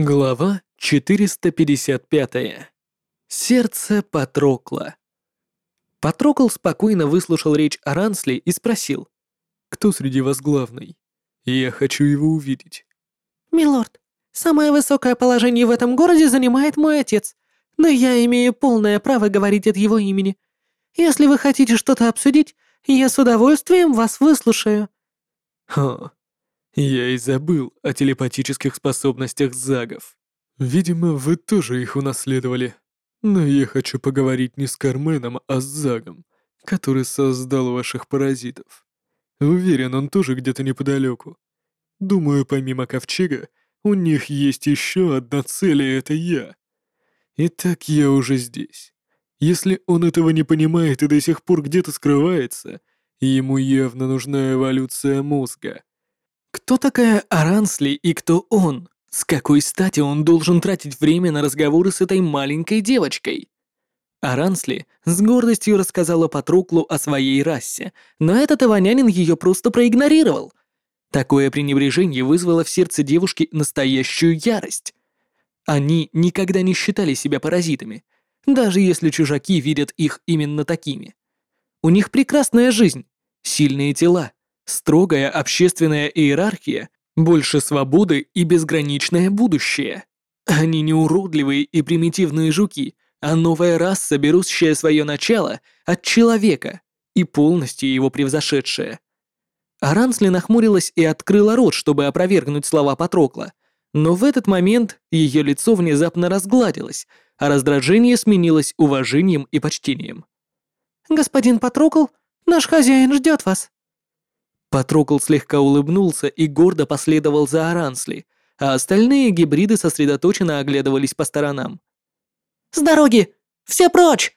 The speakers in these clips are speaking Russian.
Глава 455. Сердце Патрокла. Патрокл спокойно выслушал речь Арансли и спросил. «Кто среди вас главный? Я хочу его увидеть». «Милорд, самое высокое положение в этом городе занимает мой отец, но я имею полное право говорить от его имени. Если вы хотите что-то обсудить, я с удовольствием вас выслушаю». «Хо, я и забыл о телепатических способностях загов. Видимо, вы тоже их унаследовали. Но я хочу поговорить не с Карменом, а с загом, который создал ваших паразитов. Уверен, он тоже где-то неподалеку. Думаю, помимо ковчега, у них есть еще одна цель, и это я. Итак, я уже здесь. Если он этого не понимает и до сих пор где-то скрывается, ему явно нужна эволюция мозга. Кто такая Арансли и кто он? С какой стати он должен тратить время на разговоры с этой маленькой девочкой? Арансли с гордостью рассказала Патруклу о своей расе, но этот аванянин ее просто проигнорировал. Такое пренебрежение вызвало в сердце девушки настоящую ярость. Они никогда не считали себя паразитами, даже если чужаки видят их именно такими. У них прекрасная жизнь, сильные тела, Строгая общественная иерархия, больше свободы и безграничное будущее. Они не уродливые и примитивные жуки, а новая раса, берущая свое начало от человека и полностью его превзошедшая. Арансли нахмурилась и открыла рот, чтобы опровергнуть слова Патрокла, но в этот момент ее лицо внезапно разгладилось, а раздражение сменилось уважением и почтением. «Господин Патрокл, наш хозяин ждет вас», Патрокл слегка улыбнулся и гордо последовал за Арансли, а остальные гибриды сосредоточенно оглядывались по сторонам. «С дороги! Все прочь!»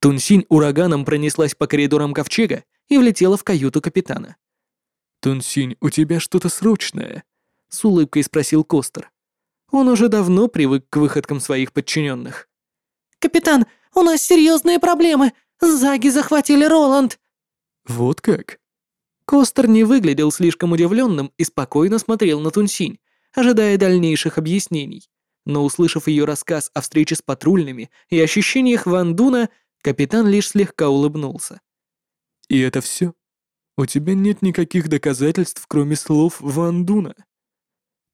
Тунсинь ураганом пронеслась по коридорам ковчега и влетела в каюту капитана. «Тунсинь, у тебя что-то срочное?» — с улыбкой спросил Костер. Он уже давно привык к выходкам своих подчиненных. «Капитан, у нас серьезные проблемы! Заги захватили Роланд!» «Вот как?» Костер не выглядел слишком удивленным и спокойно смотрел на Тунсинь, ожидая дальнейших объяснений. Но услышав ее рассказ о встрече с патрульными и ощущениях Ван Дуна, капитан лишь слегка улыбнулся. «И это все? У тебя нет никаких доказательств, кроме слов Ван Дуна?»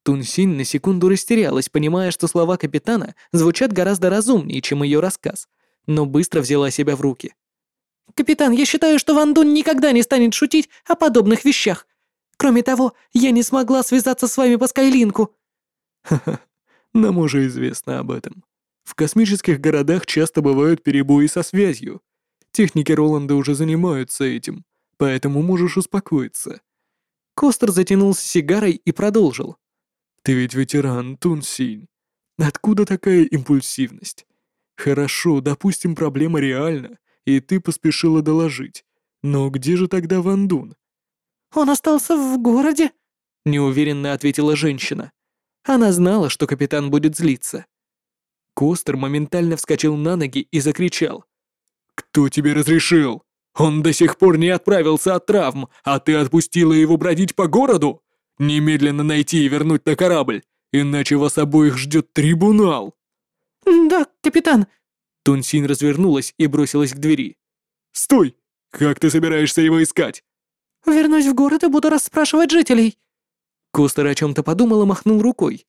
Тунсинь на секунду растерялась, понимая, что слова капитана звучат гораздо разумнее, чем ее рассказ, но быстро взяла себя в руки. «Капитан, я считаю, что Ван Дун никогда не станет шутить о подобных вещах. Кроме того, я не смогла связаться с вами по Скайлинку». «Ха-ха, нам уже известно об этом. В космических городах часто бывают перебои со связью. Техники Роланда уже занимаются этим, поэтому можешь успокоиться». Костер затянулся сигарой и продолжил. «Ты ведь ветеран, Тунсинь. Откуда такая импульсивность? Хорошо, допустим, проблема реальна, и ты поспешила доложить. Но где же тогда Ван Дун?» «Он остался в городе», — неуверенно ответила женщина. Она знала, что капитан будет злиться. Костер моментально вскочил на ноги и закричал. «Кто тебе разрешил? Он до сих пор не отправился от травм, а ты отпустила его бродить по городу? Немедленно найти и вернуть на корабль, иначе вас обоих ждет трибунал!» «Да, капитан, Тунсин развернулась и бросилась к двери. «Стой! Как ты собираешься его искать?» «Вернусь в город и буду расспрашивать жителей». Костер о чем-то подумал и махнул рукой.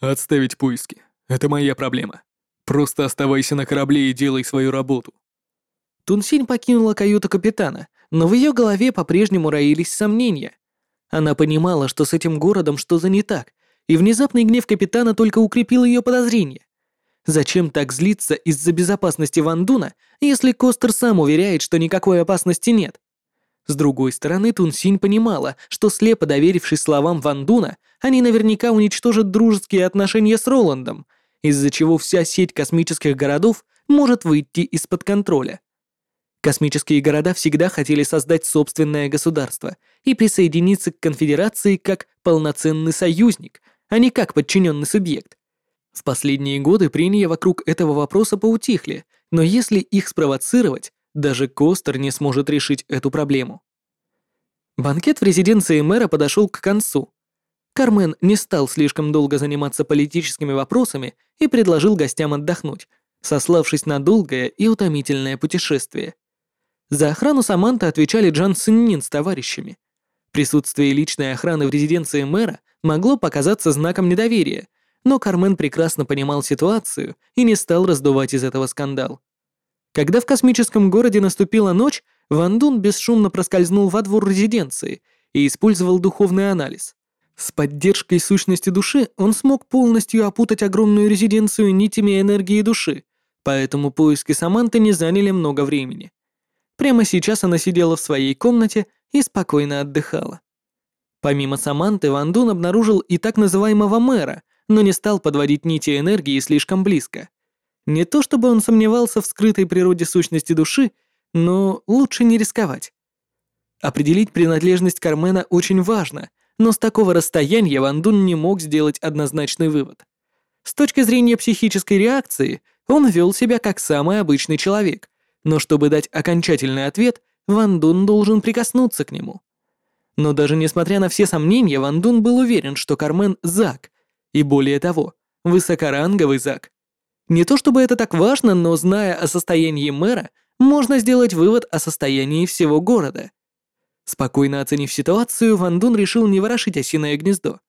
«Отставить поиски. Это моя проблема. Просто оставайся на корабле и делай свою работу». Тунсин покинула каюту капитана, но в ее голове по-прежнему роились сомнения. Она понимала, что с этим городом что-то не так, и внезапный гнев капитана только укрепил ее подозрения. Зачем так злиться из-за безопасности Ван Дуна, если Костер сам уверяет, что никакой опасности нет? С другой стороны, Тунсинь понимала, что слепо доверившись словам Ван Дуна, они наверняка уничтожат дружеские отношения с Роландом, из-за чего вся сеть космических городов может выйти из-под контроля. Космические города всегда хотели создать собственное государство и присоединиться к конфедерации как полноценный союзник, а не как подчиненный субъект. В последние годы прения вокруг этого вопроса поутихли, но если их спровоцировать, даже Костер не сможет решить эту проблему. Банкет в резиденции мэра подошел к концу. Кармен не стал слишком долго заниматься политическими вопросами и предложил гостям отдохнуть, сославшись на долгое и утомительное путешествие. За охрану Саманта отвечали Джан Синнин с товарищами. Присутствие личной охраны в резиденции мэра могло показаться знаком недоверия, но Кармен прекрасно понимал ситуацию и не стал раздувать из этого скандал. Когда в космическом городе наступила ночь, Ван Дун бесшумно проскользнул во двор резиденции и использовал духовный анализ. С поддержкой сущности души он смог полностью опутать огромную резиденцию нитями энергии души, поэтому поиски Саманты не заняли много времени. Прямо сейчас она сидела в своей комнате и спокойно отдыхала. Помимо Саманты, Ван Дун обнаружил и так называемого мэра, но не стал подводить нити энергии слишком близко. Не то чтобы он сомневался в скрытой природе сущности души, но лучше не рисковать. Определить принадлежность Кармена очень важно, но с такого расстояния Ван Дун не мог сделать однозначный вывод. С точки зрения психической реакции, он вел себя как самый обычный человек, но чтобы дать окончательный ответ, Ван Дун должен прикоснуться к нему. Но даже несмотря на все сомнения, Ван Дун был уверен, что Кармен — Зак, и более того, высокоранговый Зак. Не то чтобы это так важно, но зная о состоянии мэра, можно сделать вывод о состоянии всего города. Спокойно оценив ситуацию, Ван Дун решил не ворошить осиное гнездо.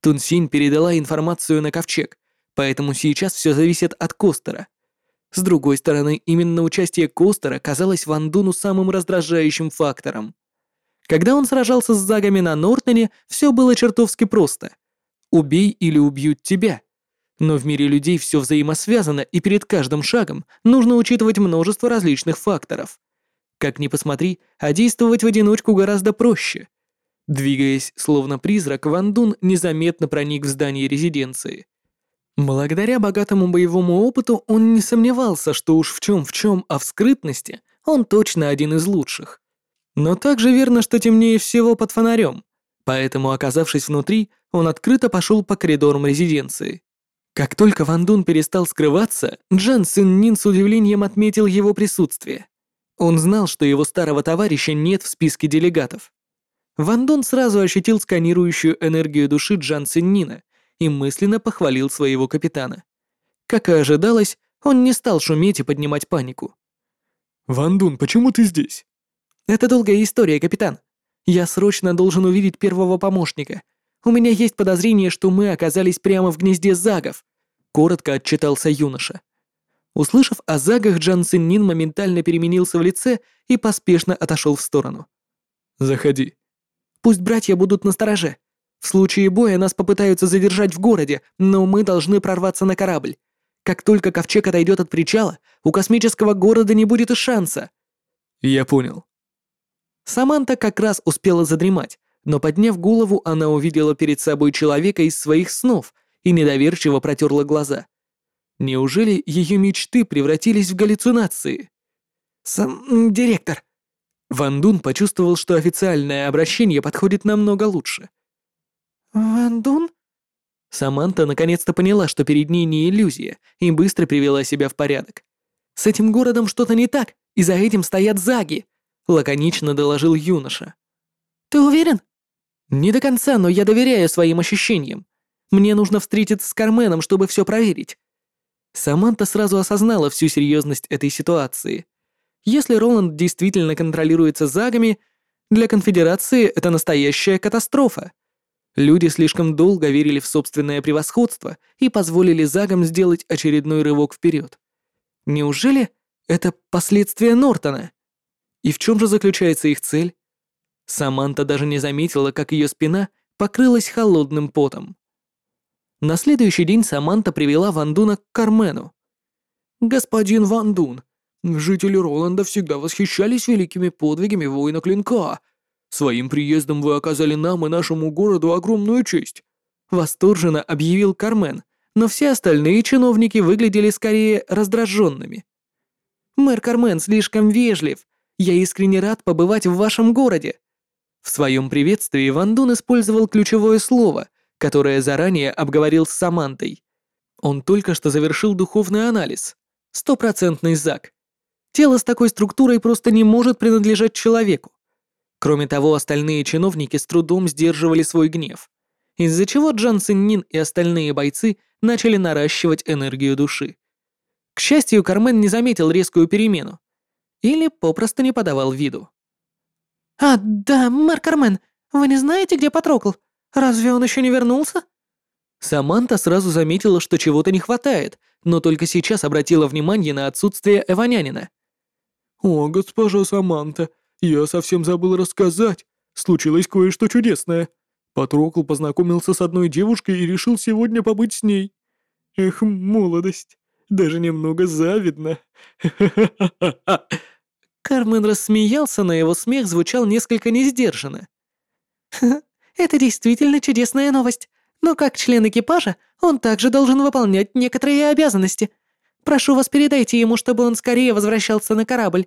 Тунсинь передала информацию на ковчег, поэтому сейчас все зависит от Костера. С другой стороны, именно участие Костера казалось Ван Дуну самым раздражающим фактором. Когда он сражался с Загами на Нортоне, все было чертовски просто. Убей или убьют тебя. Но в мире людей все взаимосвязано, и перед каждым шагом нужно учитывать множество различных факторов. Как ни посмотри, а действовать в одиночку гораздо проще. Двигаясь словно призрак, Ван Дун незаметно проник в здание резиденции. Благодаря богатому боевому опыту он не сомневался, что уж в чем в чем, а в скрытности он точно один из лучших. Но также верно, что темнее всего под фонарем, поэтому, оказавшись внутри, он открыто пошел по коридорам резиденции. Как только Ван Дун перестал скрываться, Джан Сын Нин с удивлением отметил его присутствие. Он знал, что его старого товарища нет в списке делегатов. Ван Дон сразу ощутил сканирующую энергию души Джан Синнина и мысленно похвалил своего капитана. Как и ожидалось, он не стал шуметь и поднимать панику. «Ван Дун, почему ты здесь?» «Это долгая история, капитан. Я срочно должен увидеть первого помощника. У меня есть подозрение, что мы оказались прямо в гнезде загов», — коротко отчитался юноша. Услышав о загах, Джан Синнин моментально переменился в лице и поспешно отошел в сторону. «Заходи». «Пусть братья будут настороже. В случае боя нас попытаются задержать в городе, но мы должны прорваться на корабль. Как только ковчег отойдет от причала, у космического города не будет и шанса». «Я понял». Саманта как раз успела задремать, но подняв голову, она увидела перед собой человека из своих снов и недоверчиво протерла глаза. Неужели ее мечты превратились в галлюцинации? «Сам... директор». Ван Дун почувствовал, что официальное обращение подходит намного лучше. «Ван Дун?» Саманта наконец-то поняла, что перед ней не иллюзия, и быстро привела себя в порядок. «С этим городом что-то не так, и за этим стоят заги», — лаконично доложил юноша. «Ты уверен?» «Не до конца, но я доверяю своим ощущениям. Мне нужно встретиться с Карменом, чтобы все проверить. Саманта сразу осознала всю серьезность этой ситуации. Если Роланд действительно контролируется загами, для конфедерации это настоящая катастрофа. Люди слишком долго верили в собственное превосходство и позволили загам сделать очередной рывок вперед. Неужели это последствия Нортона? И в чем же заключается их цель? Саманта даже не заметила, как ее спина покрылась холодным потом. На следующий день Саманта привела Вандуна к Кармену. «Господин Вандун, жители Роланда всегда восхищались великими подвигами воина Клинка. Своим приездом вы оказали нам и нашему городу огромную честь», — восторженно объявил Кармен, но все остальные чиновники выглядели скорее раздраженными. «Мэр Кармен слишком вежлив. Я искренне рад побывать в вашем городе». В своем приветствии Вандун использовал ключевое слово — которое заранее обговорил с Самантой. Он только что завершил духовный анализ. Стопроцентный ЗАГ. Тело с такой структурой просто не может принадлежать человеку. Кроме того, остальные чиновники с трудом сдерживали свой гнев. из-за чего Джан Синнин и остальные бойцы начали наращивать энергию души. К счастью, Кармен не заметил резкую перемену. Или попросту не подавал виду. «А, да, мэр Кармен, вы не знаете, где Патрокл? Разве он еще не вернулся?» Саманта сразу заметила, что чего-то не хватает, но только сейчас обратила внимание на отсутствие Эванянина. «О, госпожа Саманта, я совсем забыл рассказать. Случилось кое-что чудесное. Патрокл познакомился с одной девушкой и решил сегодня побыть с ней. Эх, молодость. Даже немного завидно. Кармен рассмеялся, но его смех звучал несколько несдержанно. «Это действительно чудесная новость. Но как член экипажа, он также должен выполнять некоторые обязанности. Прошу вас, передайте ему, чтобы он скорее возвращался на корабль.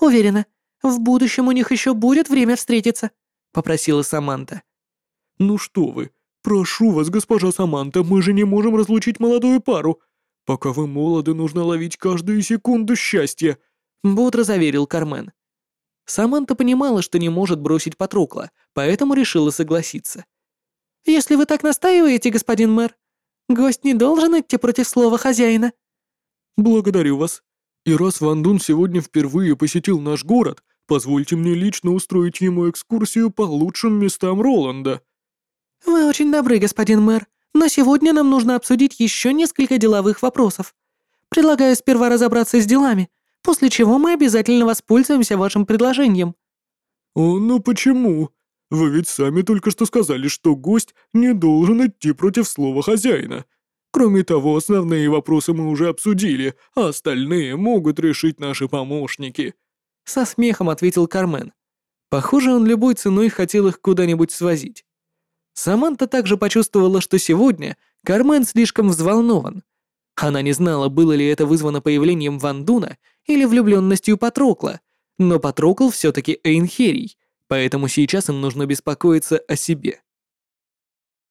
Уверена, в будущем у них еще будет время встретиться», — попросила Саманта. «Ну что вы, прошу вас, госпожа Саманта, мы же не можем разлучить молодую пару. Пока вы молоды, нужно ловить каждую секунду счастья», — бодро заверил Кармен. Саманта понимала, что не может бросить Патрокла, поэтому решила согласиться. «Если вы так настаиваете, господин мэр, гость не должен идти против слова хозяина». «Благодарю вас. И раз Ван Дун сегодня впервые посетил наш город, позвольте мне лично устроить ему экскурсию по лучшим местам Роланда». «Вы очень добры, господин мэр, но сегодня нам нужно обсудить еще несколько деловых вопросов. Предлагаю сперва разобраться с делами, после чего мы обязательно воспользуемся вашим предложением». «О, ну почему? Вы ведь сами только что сказали, что гость не должен идти против слова хозяина. Кроме того, основные вопросы мы уже обсудили, а остальные могут решить наши помощники». Со смехом ответил Кармен. Похоже, он любой ценой хотел их куда-нибудь свозить. Саманта также почувствовала, что сегодня Кармен слишком взволнован. Она не знала, было ли это вызвано появлением Вандуна или влюбленностью Патрокла, но Патрокл все-таки Эйнхерий, поэтому сейчас им нужно беспокоиться о себе.